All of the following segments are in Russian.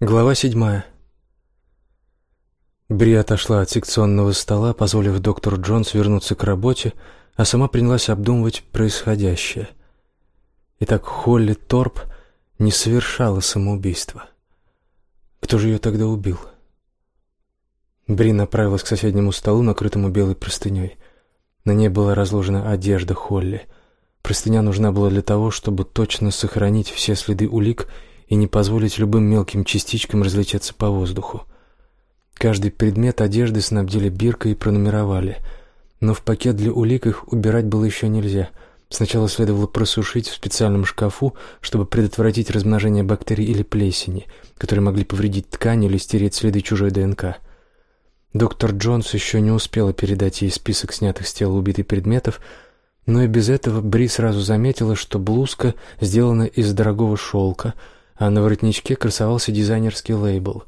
Глава седьмая. Бри отошла от секционного стола, позволив доктору Джонс вернуться к работе, а сама принялась обдумывать происходящее. Итак, Холли Торп не совершала самоубийство. Кто же ее тогда убил? Бри направилась к соседнему столу, накрытому белой простыней. На ней была разложена одежда Холли. Простыня нужна была для того, чтобы точно сохранить все следы улик и не позволить любым мелким частичкам разлететься по воздуху. Каждый предмет одежды снабдили биркой и пронумеровали, но в пакет для улик их убирать было еще нельзя. Сначала следовало просушить в специальном шкафу, чтобы предотвратить размножение бактерий или плесени, которые могли повредить ткань или стереть следы чужой ДНК. Доктор Джонс еще не успела передать ей список снятых с тела убитых предметов, но и без этого Бри сразу заметила, что блузка сделана из дорогого шелка — а на воротничке красовался дизайнерский лейбл.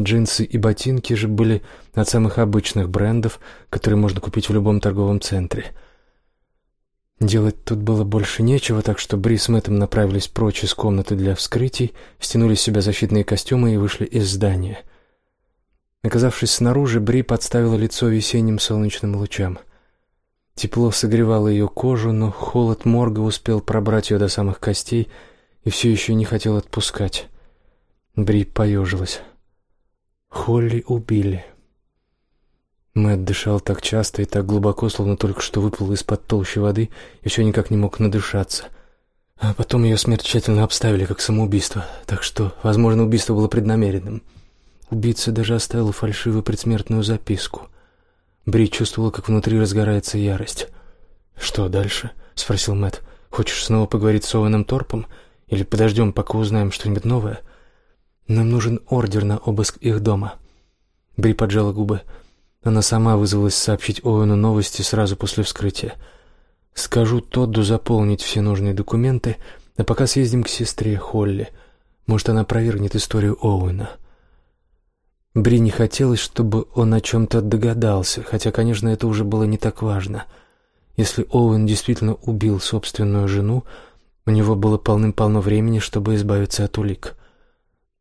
Джинсы и ботинки же были от самых обычных брендов, которые можно купить в любом торговом центре. Делать тут было больше нечего, так что Бри с Мэттом направились прочь из комнаты для вскрытий, стянули с себя защитные костюмы и вышли из здания. Оказавшись снаружи, Бри подставила лицо весенним солнечным лучам. Тепло согревало ее кожу, но холод морга успел пробрать ее до самых костей — и все еще не хотел отпускать. Бри поежилась. Холли убили. Мэтт дышал так часто и так глубоко, словно только что выплыл из-под толщи воды и все никак не мог надышаться. А потом ее смерть тщательно обставили как самоубийство, так что, возможно, убийство было преднамеренным. Убийца даже оставил фальшивую предсмертную записку. Бри чувствовала, как внутри разгорается ярость. «Что дальше?» — спросил Мэтт. «Хочешь снова поговорить с Оуэном Торпом? Или подождем, пока узнаем что-нибудь новое? Нам нужен ордер на обыск их дома. Бри поджала губы. Она сама вызвалась сообщить Оуэну новости сразу после вскрытия. Скажу Тодду заполнить все нужные документы, а пока съездим к сестре Холли. Может, она опровергнет историю Оуэна. Бри не хотелось, чтобы он о чем-то догадался, хотя, конечно, это уже было не так важно. Если Оуэн действительно убил собственную жену, у него было полным-полно времени, чтобы избавиться от улик.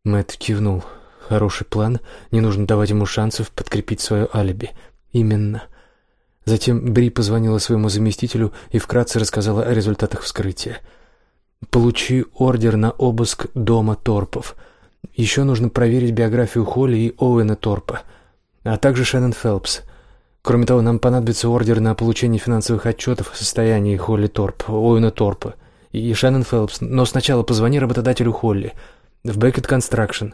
Мэтт кивнул. Хороший план. Не нужно давать ему шансов подкрепить свое алиби. Именно. Затем Бри позвонила своему заместителю и вкратце рассказала о результатах вскрытия. «Получи ордер на обыск дома Торпов. Еще нужно проверить биографию Холли и Оуэна Торпа, а также Шеннон Фелпс. Кроме того, нам понадобится ордер на получение финансовых отчетов о состоянии Холли Торп, Оуэна Торпа и Шеннон Фелпс, но сначала позвони работодателю Холли в Беккет Констракшн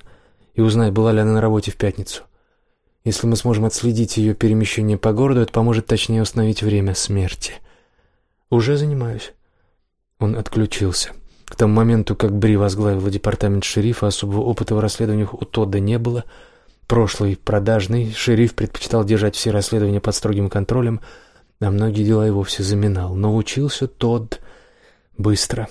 и узнай, была ли она на работе в пятницу. Если мы сможем отследить ее перемещение по городу, это поможет точнее установить время смерти. Уже занимаюсь. Он отключился. К тому моменту, как Бри возглавила департамент шерифа, особого опыта в расследованиях у Тодда не было. Прошлый продажный шериф предпочитал держать все расследования под строгим контролем, а многие дела и вовсе заминал. Но учился Тодд Быстро.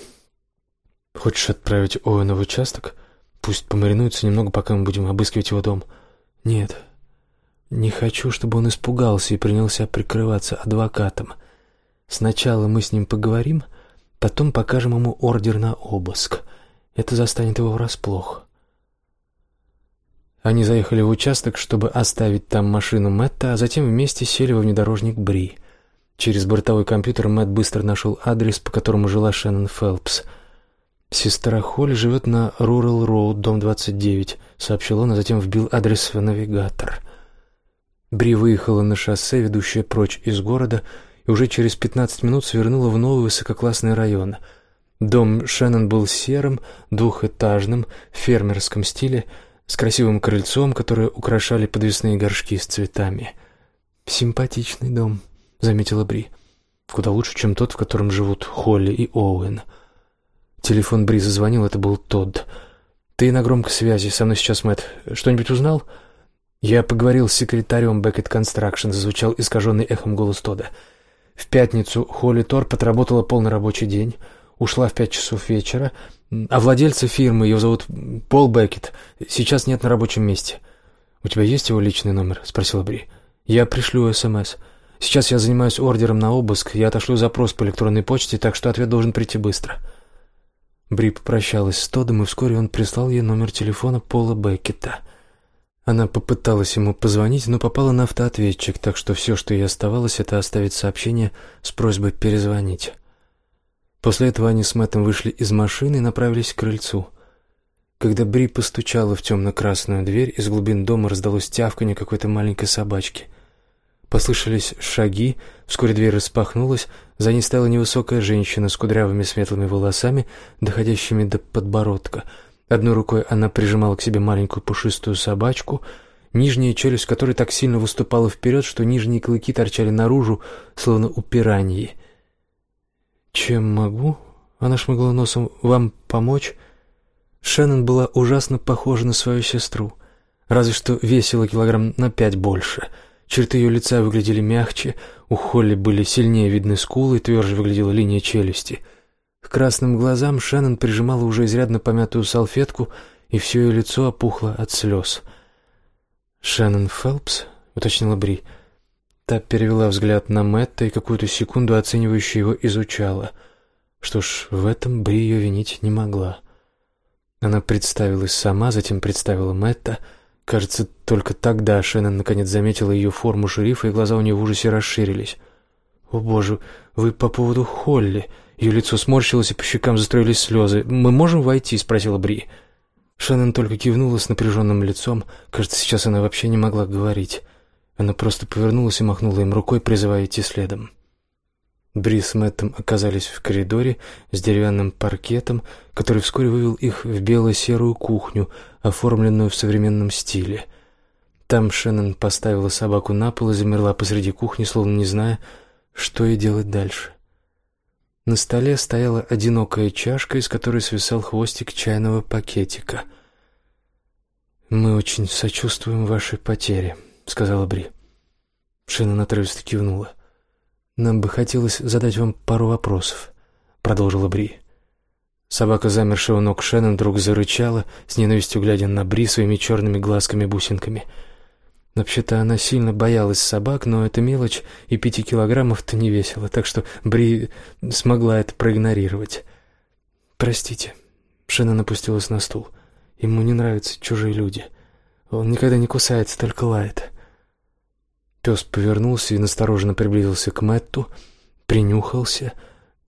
Хочешь отправить Оуэна в участок? Пусть помаринуется немного, пока мы будем обыскивать его дом. Нет. Не хочу, чтобы он испугался и принялся прикрываться адвокатом. Сначала мы с ним поговорим, потом покажем ему ордер на обыск. Это застанет его врасплох. Они заехали в участок, чтобы оставить там машину Мэтта, а затем вместе сели во внедорожник Бри — Через бортовой компьютер Мэтт быстро нашел адрес, по которому жила Шеннон Фелпс. «Сестра Холли живет на Рурал Роуд, дом 29», — сообщил он, а затем вбил адрес в навигатор. Бри выехала на шоссе, ведущее прочь из города, и уже через 15 минут свернула в новый высококлассный район. Дом Шеннон был серым, двухэтажным, в фермерском стиле, с красивым крыльцом, которое украшали подвесные горшки с цветами. «Симпатичный дом», — заметила Бри. «Куда лучше, чем тот, в котором живут Холли и Оуэн». Телефон Бри зазвонил, это был Тодд. «Ты на громкой связи, со мной сейчас Мэтт. Что-нибудь узнал?» «Я поговорил с секретарем Беккет Констракшн», — зазвучал искаженный эхом голос Тодда. «В пятницу Холли Торп отработала полный рабочий день, ушла в пять часов вечера, а владельца фирмы, ее зовут Пол Беккет, сейчас нет на рабочем месте». «У тебя есть его личный номер?» — спросила Бри. «Я пришлю СМС». Сейчас я занимаюсь ордером на обыск, я отошлю запрос по электронной почте, так что ответ должен прийти быстро. Бри попрощалась с Тодом, и вскоре он прислал ей номер телефона Пола Беккета. Она попыталась ему позвонить, но попала на автоответчик, так что все, что ей оставалось, это оставить сообщение с просьбой перезвонить. После этого они с Мэттом вышли из машины и направились к крыльцу. Когда Бри постучала в темно-красную дверь, из глубин дома раздалось тявканье какой-то маленькой собачки — Послышались шаги, вскоре дверь распахнулась, за ней стояла невысокая женщина с кудрявыми светлыми волосами, доходящими до подбородка. Одной рукой она прижимала к себе маленькую пушистую собачку, нижняя челюсть которой так сильно выступала вперед, что нижние клыки торчали наружу, словно у пираньи. «Чем могу?» — она шмыгла носом. «Вам помочь?» Шеннон была ужасно похожа на свою сестру, разве что весила килограмм на пять больше — Черты ее лица выглядели мягче, у Холли были сильнее видны скулы, тверже выглядела линия челюсти. К красным глазам Шеннон прижимала уже изрядно помятую салфетку, и все ее лицо опухло от слез. «Шеннон Фелпс?» — уточнила Бри. Та перевела взгляд на Мэтта и какую-то секунду оценивающе его изучала. Что ж, в этом Бри ее винить не могла. Она представилась сама, затем представила Мэтта — Кажется, только тогда Шеннон наконец заметила ее форму шерифа, и глаза у нее в ужасе расширились. «О, боже, вы по поводу Холли!» Ее лицо сморщилось, и по щекам застроились слезы. «Мы можем войти?» — спросила Бри. Шеннон только кивнула с напряженным лицом. Кажется, сейчас она вообще не могла говорить. Она просто повернулась и махнула им рукой, призывая идти следом. Бри с Мэттом оказались в коридоре с деревянным паркетом, который вскоре вывел их в бело-серую кухню, оформленную в современном стиле. Там Шеннон поставила собаку на пол и замерла посреди кухни, словно не зная, что ей делать дальше. На столе стояла одинокая чашка, из которой свисал хвостик чайного пакетика. «Мы очень сочувствуем вашей потере», — сказала Бри. Шеннон отрывисто кивнула. «Нам бы хотелось задать вам пару вопросов», — продолжила Бри. Собака, замершая у ног Шеннон, вдруг зарычала, с ненавистью глядя на Бри своими черными глазками-бусинками. Вообще-то она сильно боялась собак, но эта мелочь и пяти килограммов-то не весело, так что Бри смогла это проигнорировать. «Простите», — Шеннон опустилась на стул. «Ему не нравятся чужие люди. Он никогда не кусается, только лает». Пес повернулся и настороженно приблизился к Мэтту, принюхался,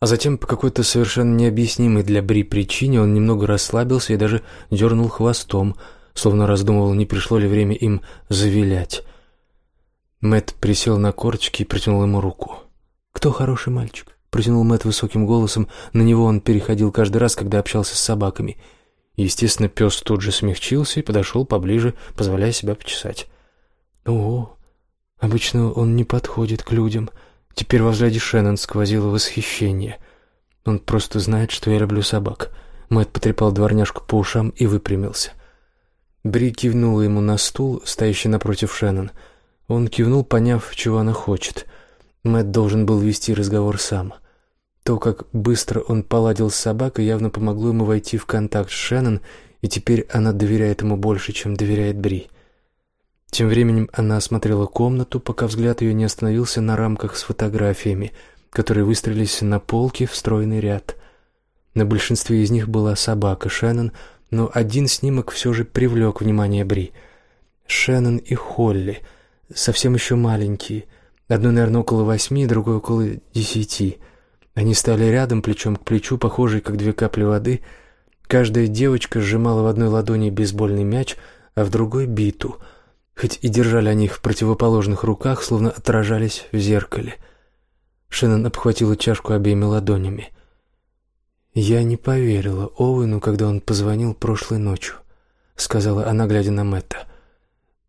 а затем по какой-то совершенно необъяснимой для Бри причине он немного расслабился и даже дернул хвостом, словно раздумывал, не пришло ли время им завилять. Мэтт присел на корточки и протянул ему руку. «Кто хороший мальчик?» — протянул Мэтт высоким голосом. На него он переходил каждый раз, когда общался с собаками. Естественно, пес тут же смягчился и подошел поближе, позволяя себя почесать. «О, Обычно он не подходит к людям. Теперь во взгляде Шеннон сквозило восхищение. Он просто знает, что я люблю собак. Мэтт потрепал дворняжку по ушам и выпрямился. Бри кивнула ему на стул, стоящий напротив Шеннон. Он кивнул, поняв, чего она хочет. Мэтт должен был вести разговор сам. То, как быстро он поладил с собакой, явно помогло ему войти в контакт с Шеннон, и теперь она доверяет ему больше, чем доверяет Бри. Тем временем она осмотрела комнату, пока взгляд ее не остановился на рамках с фотографиями, которые выстроились на полке в стройный ряд. На большинстве из них была собака Шеннон, но один снимок все же привлек внимание Бри. Шеннон и Холли, совсем еще маленькие, одной, наверное, около восьми, другой около десяти. Они стали рядом, плечом к плечу, похожие, как две капли воды. Каждая девочка сжимала в одной ладони бейсбольный мяч, а в другой — биту — хоть и держали они их в противоположных руках, словно отражались в зеркале. Шеннон обхватила чашку обеими ладонями. «Я не поверила Оуэну, когда он позвонил прошлой ночью», — сказала она, глядя на Мэтта.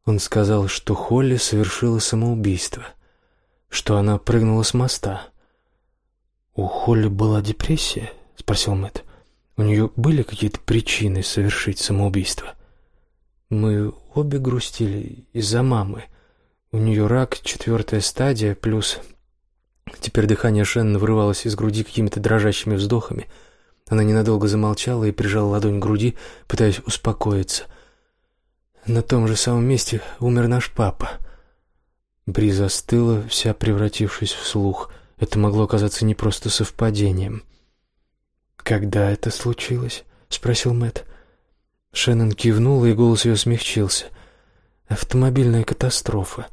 Он сказал, что Холли совершила самоубийство, что она прыгнула с моста. «У Холли была депрессия?» — спросил Мэтт. «У нее были какие-то причины совершить самоубийство?» Мы обе грустили из-за мамы. У нее рак, четвертая стадия, плюс... Теперь дыхание Шеннон вырывалось из груди какими-то дрожащими вздохами. Она ненадолго замолчала и прижала ладонь к груди, пытаясь успокоиться. На том же самом месте умер наш папа. Бри застыла, вся превратившись в слух. Это могло оказаться не просто совпадением. «Когда это случилось?» — спросил Мэтт. Шеннон кивнула, и голос ее смягчился. «Автомобильная катастрофа.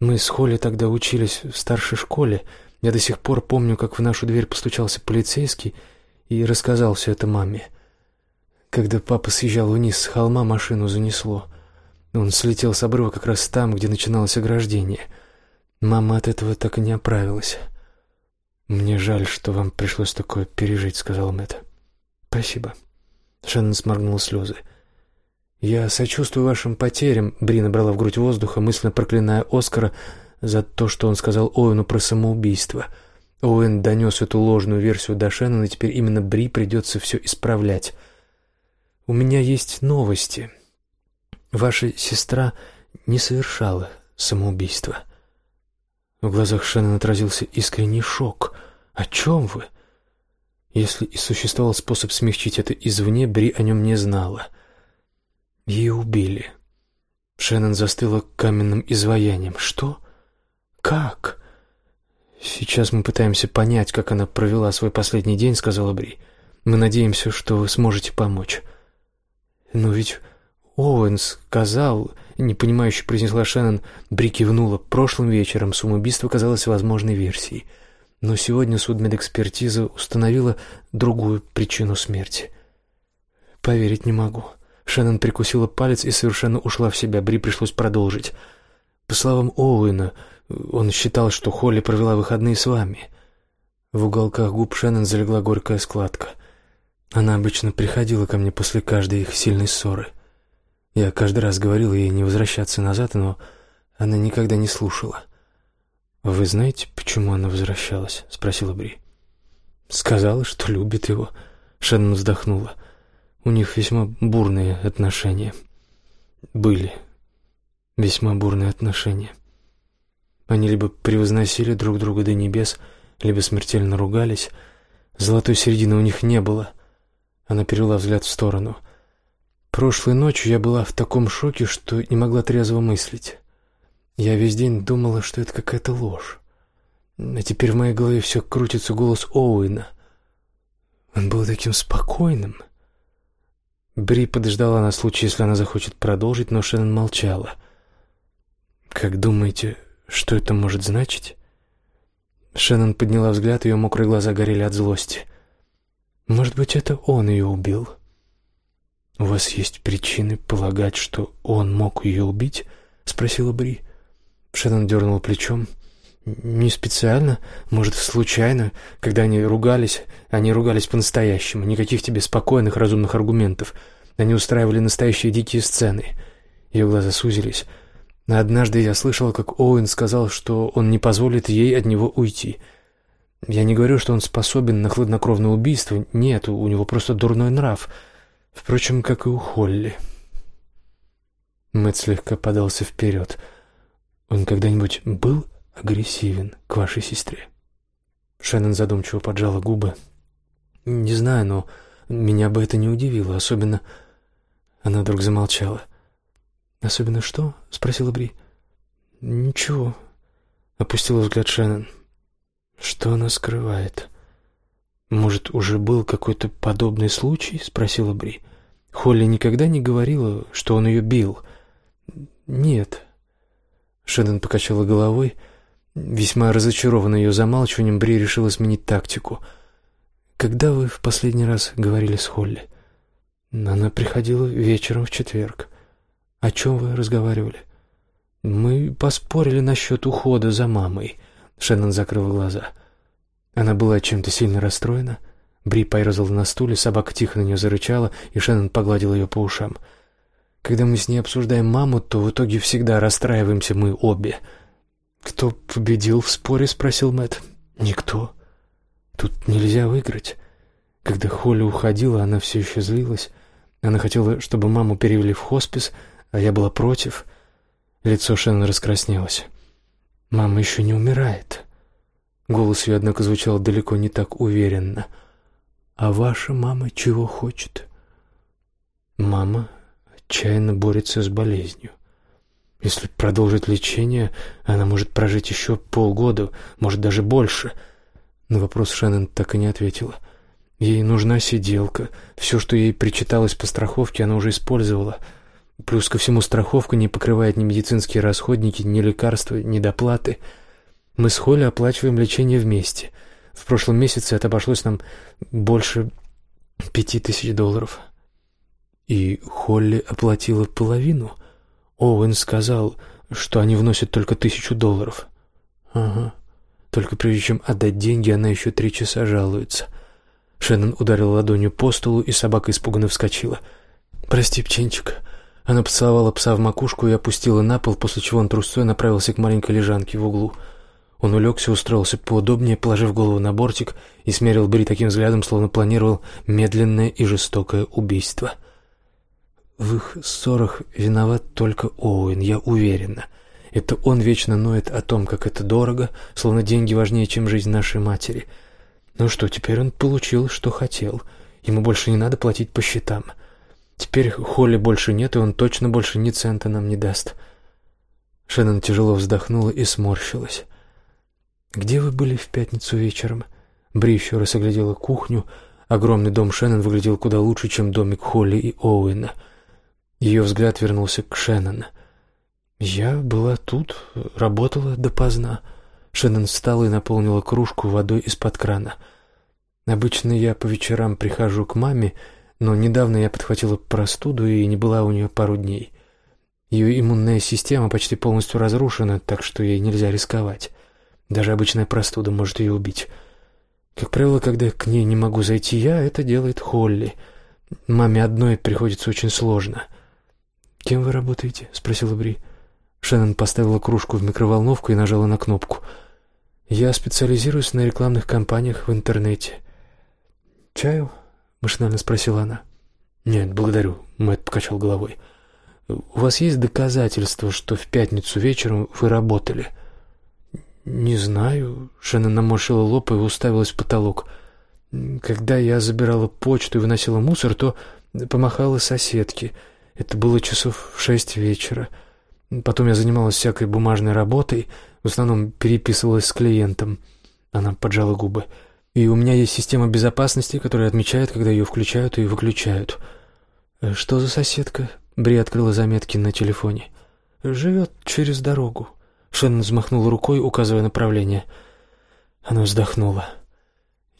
Мы с Холли тогда учились в старшей школе. Я до сих пор помню, как в нашу дверь постучался полицейский и рассказал все это маме. Когда папа съезжал вниз с холма, машину занесло. Он слетел с обрыва как раз там, где начиналось ограждение. Мама от этого так и не оправилась. «Мне жаль, что вам пришлось такое пережить», — сказал Мэтт. «Спасибо». Шеннон сморгнул слезы. «Я сочувствую вашим потерям», — Бри набрала в грудь воздуха, мысленно проклиная Оскара за то, что он сказал Оуэну про самоубийство. Оуэн донес эту ложную версию до Шеннона, и теперь именно Бри придется все исправлять. «У меня есть новости. Ваша сестра не совершала самоубийство». В глазах Шеннона отразился искренний шок. «О чем вы?» Если и существовал способ смягчить это извне, Бри о нем не знала. Ее убили. Шеннон застыла каменным изваянием. «Что? Как?» «Сейчас мы пытаемся понять, как она провела свой последний день», — сказала Бри. «Мы надеемся, что вы сможете помочь». «Но ведь Оуэн сказал...» — непонимающе произнесла Шеннон. Бри кивнула. «Прошлым вечером самоубийство казалось возможной версией». Но сегодня судмедэкспертиза установила другую причину смерти. Поверить не могу. Шеннон прикусила палец и совершенно ушла в себя. Бри пришлось продолжить. По словам Оуэна, он считал, что Холли провела выходные с вами. В уголках губ Шеннон залегла горькая складка. Она обычно приходила ко мне после каждой их сильной ссоры. Я каждый раз говорил ей не возвращаться назад, но она никогда не слушала. «Вы знаете, почему она возвращалась?» — спросила Бри. «Сказала, что любит его». Шеннон вздохнула. «У них весьма бурные отношения. Были весьма бурные отношения. Они либо превозносили друг друга до небес, либо смертельно ругались. Золотой середины у них не было». Она перевела взгляд в сторону. «Прошлой ночью я была в таком шоке, что не могла трезво мыслить». Я весь день думала, что это какая-то ложь. А теперь в моей голове все крутится голос Оуэна. Он был таким спокойным. Бри подождала на случай, если она захочет продолжить, но Шеннон молчала. «Как думаете, что это может значить?» Шеннон подняла взгляд, ее мокрые глаза горели от злости. «Может быть, это он ее убил?» «У вас есть причины полагать, что он мог ее убить?» — спросила Бри. Шеннон дернул плечом. «Не специально, может, случайно. Когда они ругались, они ругались по-настоящему. Никаких тебе спокойных, разумных аргументов. Они устраивали настоящие дикие сцены». Ее глаза сузились. Однажды я слышал, как Оуэн сказал, что он не позволит ей от него уйти. Я не говорю, что он способен на хладнокровное убийство. Нет, у него просто дурной нрав. Впрочем, как и у Холли. Мэтт слегка подался вперед. Он когда-нибудь был агрессивен к вашей сестре?» Шеннон задумчиво поджала губы. «Не знаю, но меня бы это не удивило, особенно...» Она вдруг замолчала. «Особенно что?» — спросила Бри. «Ничего», — опустила взгляд Шеннон. «Что она скрывает?» «Может, уже был какой-то подобный случай?» — спросила Бри. «Холли никогда не говорила, что он ее бил?» «Нет», Шеннон покачала головой. Весьма разочарованная ее замалчиванием, Бри решила сменить тактику. «Когда вы в последний раз говорили с Холли?» «Она приходила вечером в четверг. О чем вы разговаривали?» «Мы поспорили насчет ухода за мамой», — Шеннон закрыл глаза. Она была чем-то сильно расстроена. Бри поерзала на стуле, собака тихо на нее зарычала, и Шеннон погладил ее по ушам. Когда мы с ней обсуждаем маму, то в итоге всегда расстраиваемся мы обе. Кто победил в споре, спросил Мэт. Никто. Тут нельзя выиграть. Когда Холли уходила, она все еще злилась. Она хотела, чтобы маму перевели в хоспис, а я была против. Лицо Шеннон раскраснелось. Мама еще не умирает. Голос ее, однако, звучал далеко не так уверенно. А ваша мама чего хочет? Мама отчаянно борется с болезнью. Если продолжить лечение, она может прожить еще полгода, может даже больше. На вопрос Шеннон так и не ответила. Ей нужна сиделка. Все, что ей причиталось по страховке, она уже использовала. Плюс ко всему страховка не покрывает ни медицинские расходники, ни лекарства, ни доплаты. Мы с Холли оплачиваем лечение вместе. В прошлом месяце это обошлось нам больше пяти тысяч долларов. И Холли оплатила половину. Оуэн сказал, что они вносят только тысячу долларов. Ага. Только прежде чем отдать деньги, она еще три часа жалуется. Шеннон ударил ладонью по столу, и собака испуганно вскочила. «Прости, птенчик». Она поцеловала пса в макушку и опустила на пол, после чего он трусцой направился к маленькой лежанке в углу. Он улегся, устроился поудобнее, положив голову на бортик и смерил Бри таким взглядом, словно планировал медленное и жестокое убийство. В их ссорах виноват только Оуэн, я уверена. Это он вечно ноет о том, как это дорого, словно деньги важнее, чем жизнь нашей матери — ну что, теперь он получил, что хотел. Ему больше не надо платить по счетам. Теперь Холли больше нет, и он точно больше ни цента нам не даст. Шеннон тяжело вздохнула и сморщилась. «Где вы были в пятницу вечером?» Бри еще раз оглядела кухню. Огромный дом Шеннон выглядел куда лучше, чем домик Холли и Оуэна. Ее взгляд вернулся к Шеннон. «Я была тут, работала допоздна». Шеннон встала и наполнила кружку водой из-под крана. Обычно я по вечерам прихожу к маме, но недавно я подхватила простуду и не была у нее пару дней. Ее иммунная система почти полностью разрушена, так что ей нельзя рисковать. Даже обычная простуда может ее убить. Как правило, когда к ней не могу зайти я, это делает Холли. Маме одной приходится очень сложно. «Кем вы работаете?» — спросила Бри. Шеннон поставила кружку в микроволновку и нажала на кнопку. «Я специализируюсь на рекламных кампаниях в интернете. «Чаю?» — машинально спросила она. «Нет, благодарю», — Мэтт покачал головой. «У вас есть доказательства, что в пятницу вечером вы работали?» «Не знаю», — Шеннон наморщила лоб и уставилась в потолок. «Когда я забирала почту и выносила мусор, то помахала соседке. Это было часов в шесть вечера. Потом я занималась всякой бумажной работой, в основном переписывалась с клиентом». Она поджала губы. «Я и у меня есть система безопасности, которая отмечает, когда ее включают и выключают. Э, что за соседка? Бри открыла заметки на телефоне. Живет через дорогу. Шеннон взмахнул рукой, указывая направление. Она вздохнула.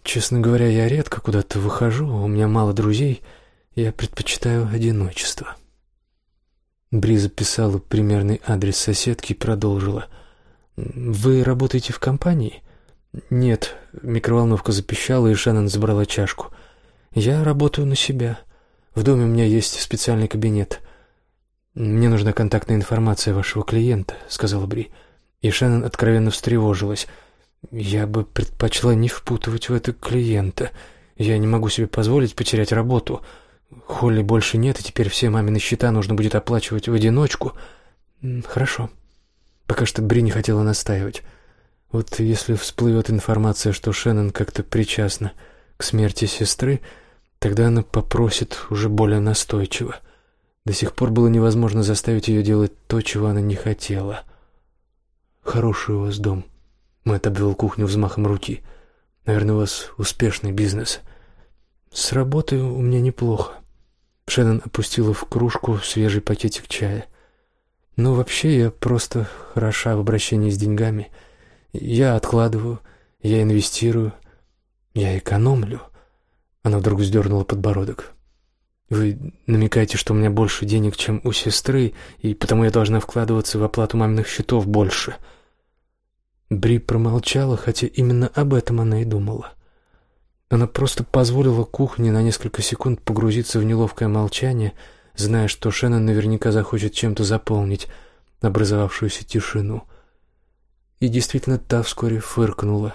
Честно говоря, я редко куда-то выхожу, у меня мало друзей, я предпочитаю одиночество. Бри записала примерный адрес соседки и продолжила. «Вы работаете в компании?» «Нет», — микроволновка запищала, и Шеннон забрала чашку. «Я работаю на себя. В доме у меня есть специальный кабинет. Мне нужна контактная информация вашего клиента», — сказала Бри. И Шеннон откровенно встревожилась. «Я бы предпочла не впутывать в это клиента. Я не могу себе позволить потерять работу. Холли больше нет, и теперь все мамины счета нужно будет оплачивать в одиночку». «Хорошо». Пока что Бри не хотела настаивать. Вот если всплывет информация, что Шеннон как-то причастна к смерти сестры, тогда она попросит уже более настойчиво. До сих пор было невозможно заставить ее делать то, чего она не хотела. «Хороший у вас дом», — Мэтт обвел кухню взмахом руки. «Наверное, у вас успешный бизнес». «С работой у меня неплохо». Шеннон опустила в кружку свежий пакетик чая. «Ну, вообще, я просто хороша в обращении с деньгами». Я откладываю, я инвестирую, я экономлю. Она вдруг вздернула подбородок. Вы намекаете, что у меня больше денег, чем у сестры, и потому я должна вкладываться в оплату маминых счетов больше. Бри промолчала, хотя именно об этом она и думала. Она просто позволила кухне на несколько секунд погрузиться в неловкое молчание, зная, что Шеннон наверняка захочет чем-то заполнить образовавшуюся тишину — и действительно, та вскоре фыркнула.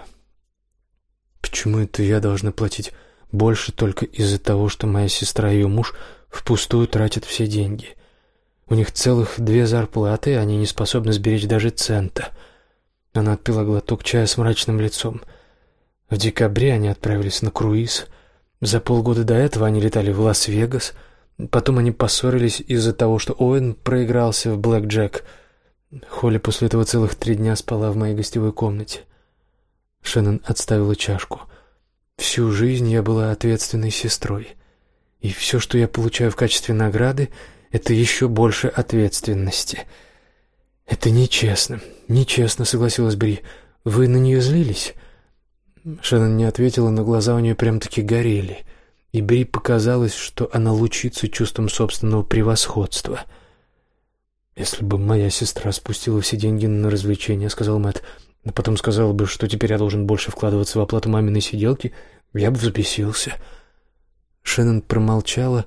«Почему это я должна платить больше только из-за того, что моя сестра и ее муж впустую тратят все деньги? У них целых две зарплаты, они не способны сберечь даже цента». Она отпила глоток чая с мрачным лицом. В декабре они отправились на круиз. За полгода до этого они летали в Лас-Вегас. Потом они поссорились из-за того, что Оуэн проигрался в блэк Джек — Холли после этого целых три дня спала в моей гостевой комнате. Шеннон отставила чашку. Всю жизнь я была ответственной сестрой. И все, что я получаю в качестве награды, это еще больше ответственности. Это нечестно. Нечестно, согласилась Бри. Вы на нее злились? Шеннон не ответила, но глаза у нее прям-таки горели. И Бри показалось, что она лучится чувством собственного превосходства. «Если бы моя сестра спустила все деньги на развлечения», — сказал Мэтт, а потом сказала бы, что теперь я должен больше вкладываться в оплату маминой сиделки, я бы взбесился. Шеннон промолчала,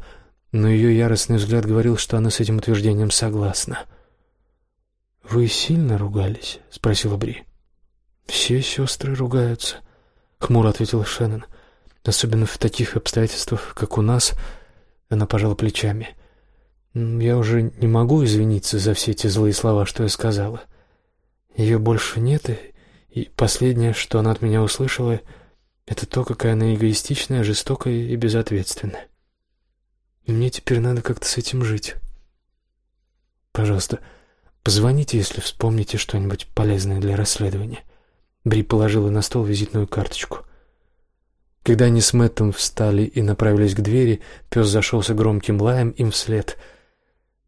но ее яростный взгляд говорил, что она с этим утверждением согласна. «Вы сильно ругались?» — спросила Бри. «Все сестры ругаются», — хмуро ответила Шеннон. «Особенно в таких обстоятельствах, как у нас...» Она пожала плечами. «Я уже не могу извиниться за все эти злые слова, что я сказала. Ее больше нет, и последнее, что она от меня услышала, это то, какая она эгоистичная, жестокая и безответственная. И мне теперь надо как-то с этим жить. Пожалуйста, позвоните, если вспомните что-нибудь полезное для расследования». Бри положила на стол визитную карточку. Когда они с Мэттом встали и направились к двери, пес зашелся громким лаем им вслед.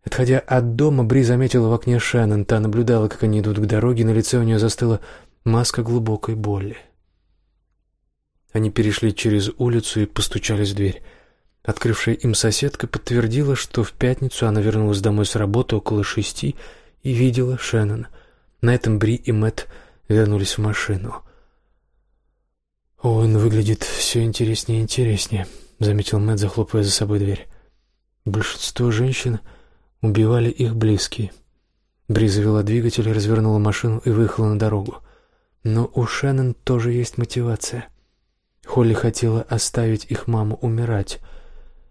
Отходя от дома, Бри заметила в окне Шеннон. Та наблюдала, как они идут к дороге, на лице у нее застыла маска глубокой боли. Они перешли через улицу и постучались в дверь. Открывшая им соседка подтвердила, что в пятницу она вернулась домой с работы около шести и видела Шеннон. На этом Бри и Мэтт вернулись в машину. «Он выглядит все интереснее и интереснее», — заметил Мэтт, захлопывая за собой дверь. «Большинство женщин убивали их близкие». Бри завела двигатель, развернула машину и выехала на дорогу. Но у Шеннон тоже есть мотивация. Холли хотела оставить их маму умирать.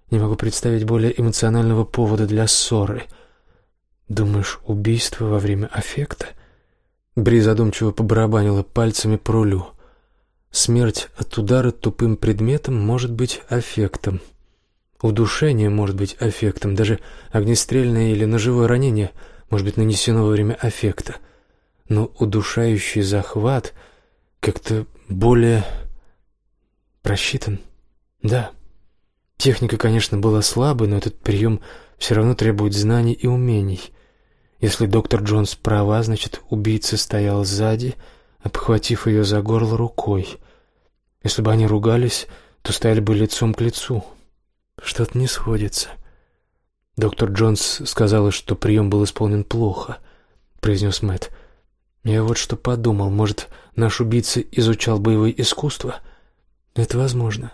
Не могу представить более эмоционального повода для ссоры. Думаешь, убийство во время аффекта? Бри задумчиво побарабанила пальцами по рулю. Смерть от удара тупым предметом может быть аффектом. Удушение может быть аффектом. Даже огнестрельное или ножевое ранение может быть нанесено во время аффекта. Но удушающий захват как-то более просчитан. Да, техника, конечно, была слабой, но этот прием все равно требует знаний и умений — если доктор Джонс права, значит, убийца стоял сзади, обхватив ее за горло рукой. Если бы они ругались, то стояли бы лицом к лицу. Что-то не сходится. Доктор Джонс сказала, что прием был исполнен плохо, произнес Мэтт. Я вот что подумал, может, наш убийца изучал боевые искусства? Это возможно.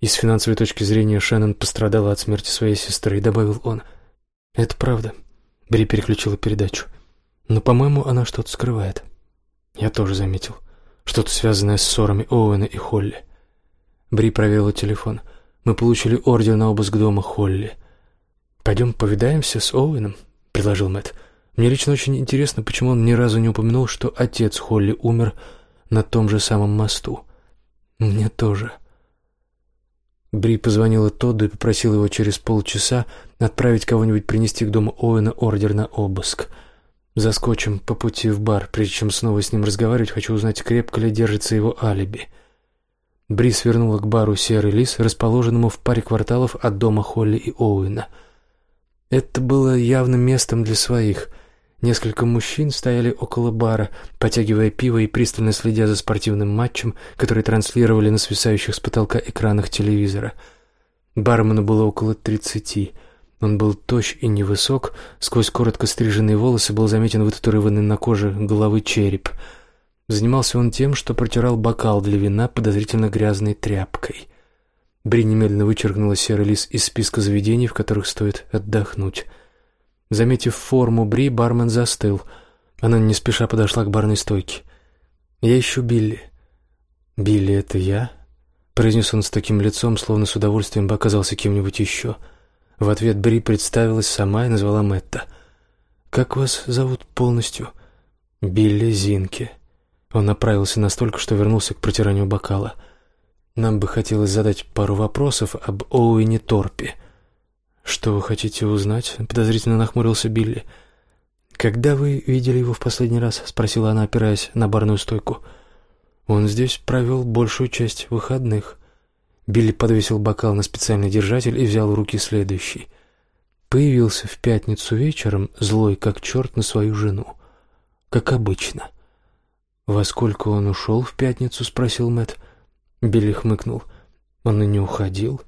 И с финансовой точки зрения Шеннон пострадала от смерти своей сестры, добавил он. Это правда. Бри переключила передачу. Но, по-моему, она что-то скрывает. Я тоже заметил. Что-то связанное с ссорами Оуэна и Холли. Бри проверила телефон. Мы получили ордер на обыск дома Холли. «Пойдем повидаемся с Оуэном», — предложил Мэтт. «Мне лично очень интересно, почему он ни разу не упомянул, что отец Холли умер на том же самом мосту. Мне тоже». Бри позвонила Тодду и попросила его через полчаса отправить кого-нибудь принести к дому Оуэна ордер на обыск. Заскочим по пути в бар, прежде чем снова с ним разговаривать, хочу узнать, крепко ли держится его алиби. Бри свернула к бару «Серый лис», расположенному в паре кварталов от дома Холли и Оуэна. Это было явным местом для своих — Несколько мужчин стояли около бара, потягивая пиво и пристально следя за спортивным матчем, который транслировали на свисающих с потолка экранах телевизора. Бармену было около тридцати. Он был тощ и невысок, сквозь коротко стриженные волосы был заметен вытатуированный на коже головы череп. Занимался он тем, что протирал бокал для вина подозрительно грязной тряпкой. Бри немедленно вычеркнула серый лис из списка заведений, в которых стоит отдохнуть. Заметив форму Бри, бармен застыл. Она не спеша подошла к барной стойке. «Я ищу Билли». «Билли, это я?» Произнес он с таким лицом, словно с удовольствием бы оказался кем-нибудь еще. В ответ Бри представилась сама и назвала Мэтта. «Как вас зовут полностью?» «Билли Зинке». Он направился настолько, что вернулся к протиранию бокала. «Нам бы хотелось задать пару вопросов об Оуэне Торпе». «Что вы хотите узнать?» — подозрительно нахмурился Билли. «Когда вы видели его в последний раз?» — спросила она, опираясь на барную стойку. «Он здесь провел большую часть выходных». Билли подвесил бокал на специальный держатель и взял в руки следующий. Появился в пятницу вечером, злой как черт на свою жену. Как обычно. «Во сколько он ушел в пятницу?» — спросил Мэтт. Билли хмыкнул. Он и не уходил.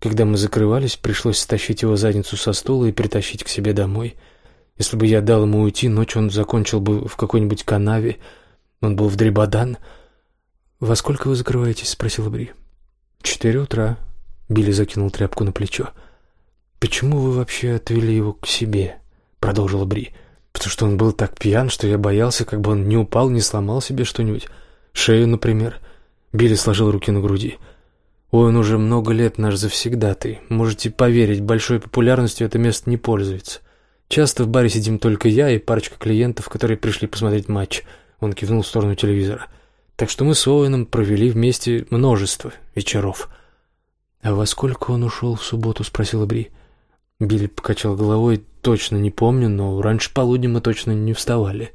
Когда мы закрывались, пришлось стащить его задницу со стула и притащить к себе домой. Если бы я дал ему уйти, ночь он закончил бы в какой-нибудь канаве. Он был в Дребодан. «Во сколько вы закрываетесь?» — спросила Бри. «Четыре утра». Билли закинул тряпку на плечо. «Почему вы вообще отвели его к себе?» — продолжила Бри. «Потому что он был так пьян, что я боялся, как бы он не упал, не сломал себе что-нибудь. Шею, например». Билли сложил руки на груди. «Ой, он уже много лет наш завсегдатый. Можете поверить, большой популярностью это место не пользуется. Часто в баре сидим только я и парочка клиентов, которые пришли посмотреть матч». Он кивнул в сторону телевизора. «Так что мы с Оуэном провели вместе множество вечеров». «А во сколько он ушел в субботу?» — спросила Бри. Билли покачал головой. «Точно не помню, но раньше полудня мы точно не вставали».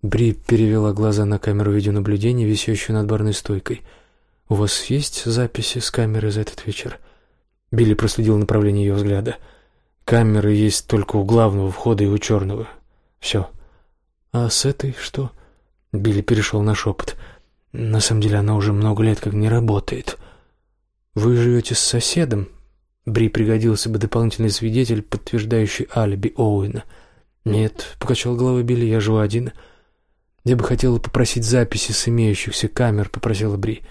Бри перевела глаза на камеру видеонаблюдения, висящую над барной стойкой. «У вас есть записи с камеры за этот вечер?» Билли проследил направление ее взгляда. «Камеры есть только у главного входа и у черного. Все». «А с этой что?» Билли перешел на шепот. «На самом деле она уже много лет как не работает». «Вы живете с соседом?» Бри пригодился бы дополнительный свидетель, подтверждающий алиби Оуэна. «Нет», — покачал головой Билли, — «я живу один». «Я бы хотела попросить записи с имеющихся камер», — попросила Бри.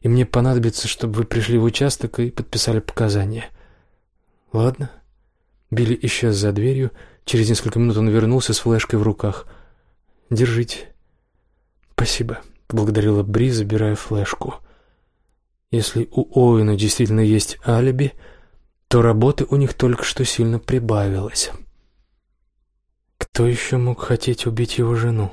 «И мне понадобится, чтобы вы пришли в участок и подписали показания». «Ладно». Билли исчез за дверью. Через несколько минут он вернулся с флешкой в руках. «Держите». «Спасибо», — поблагодарила Бри, забирая флешку. «Если у Оуэна действительно есть алиби, то работы у них только что сильно прибавилось». Кто еще мог хотеть убить его жену?